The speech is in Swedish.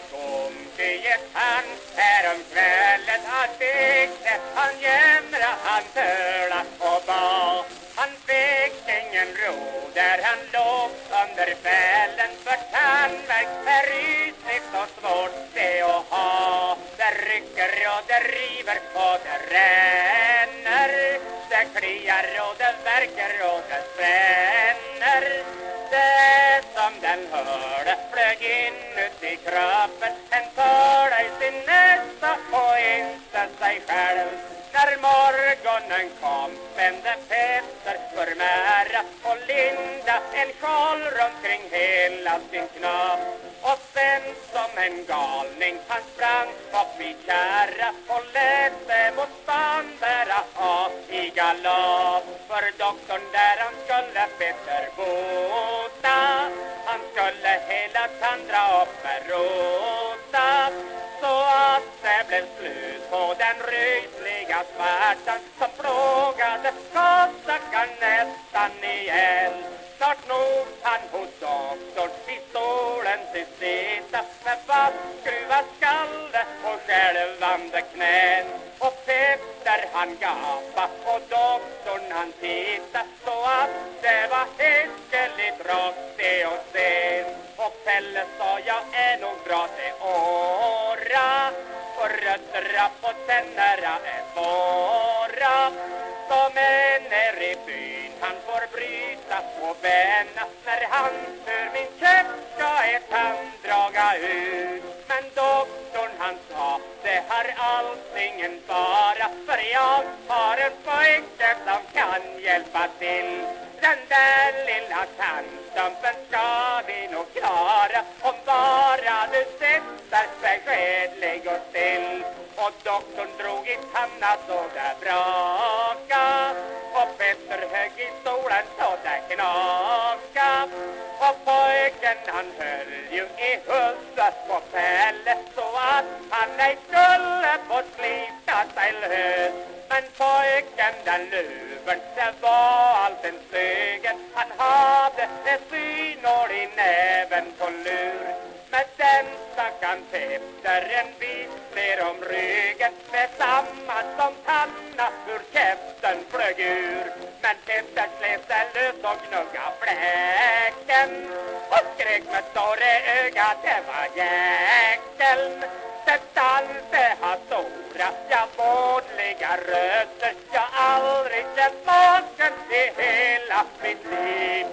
det kom tyget han. Häromkvällen att väckte han jämra, han töla och ba. Han fick ingen ro där han låg under fällen för tandvärk är rysligt och svårt det att ha. Det rycker och det river och det ränner Det kliar och det verkar och det spänner. Det som den hör det flög inuti kroppen En tåla i sin nästa och inte sig själv När morgonen kom spände Petter för Mära och Linda en sjal runt kring hela sin knopp och sen som en galning han sprang upp i kärra och läste mot stan bära av i galopp För doktorn där han skulle Petter bota skulle hela tandra upp med Så att det blev slut på den rysliga smärtan Som plågade gossackarn nästan ihjäl Snart nog han hos doktorn pistolen till sitta med fastskruvad skalle och skälvande knän. Och Petter han gapa och doktorn han titta så att det var hiskeligt rostig och sen. Och sa jag är nog bra till åra och rötterna på tänderna är svåra. Som är i byn han får bryta och bänna när han ur min käpp ska ett handdraga ut. Men doktorn han sa det har alls ingen fara för jag har en pojke som kan hjälpa till. Den där lilla tandstumpen ska klara om bara du sätter sig skedlig och still. Och doktorn drog i tanna så där braka och Petter högg i stolen så där knaka. Och pojken han höll ju i huvudet på Pelle så att han ej skulle få slita sig lös. Men pojken den luven, det var allt en sögen Han hade ett synål stack Petter en bit ner om ryggen Med samma som tanna Hur käften flög ur Men Petter slet sig lös och gnugga fläcken Och skrek med större öga, det var jäkeln det alltid har stora, ja vårdliga rötter. Jag aldrig känt maken i hela mitt liv.